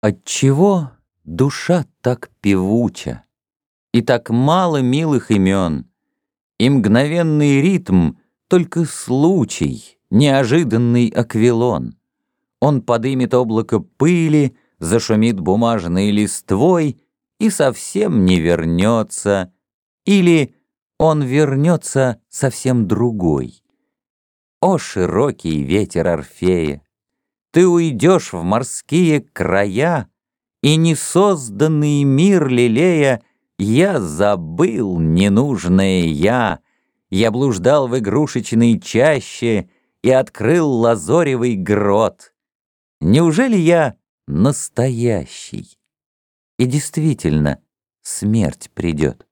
Отчего душа так певуча, И так мало милых имен, И мгновенный ритм — только случай, Неожиданный аквилон. Он подымет облако пыли, Зашумит бумажной листвой И совсем не вернется, Или он вернется совсем другой. О, широкий ветер Орфея! Ты уйдешь в морские края, И несозданный мир лелея, Я забыл ненужное я, Я блуждал в игрушечной чаще И открыл лазоревый грот. Неужели я настоящий? И действительно, смерть придет.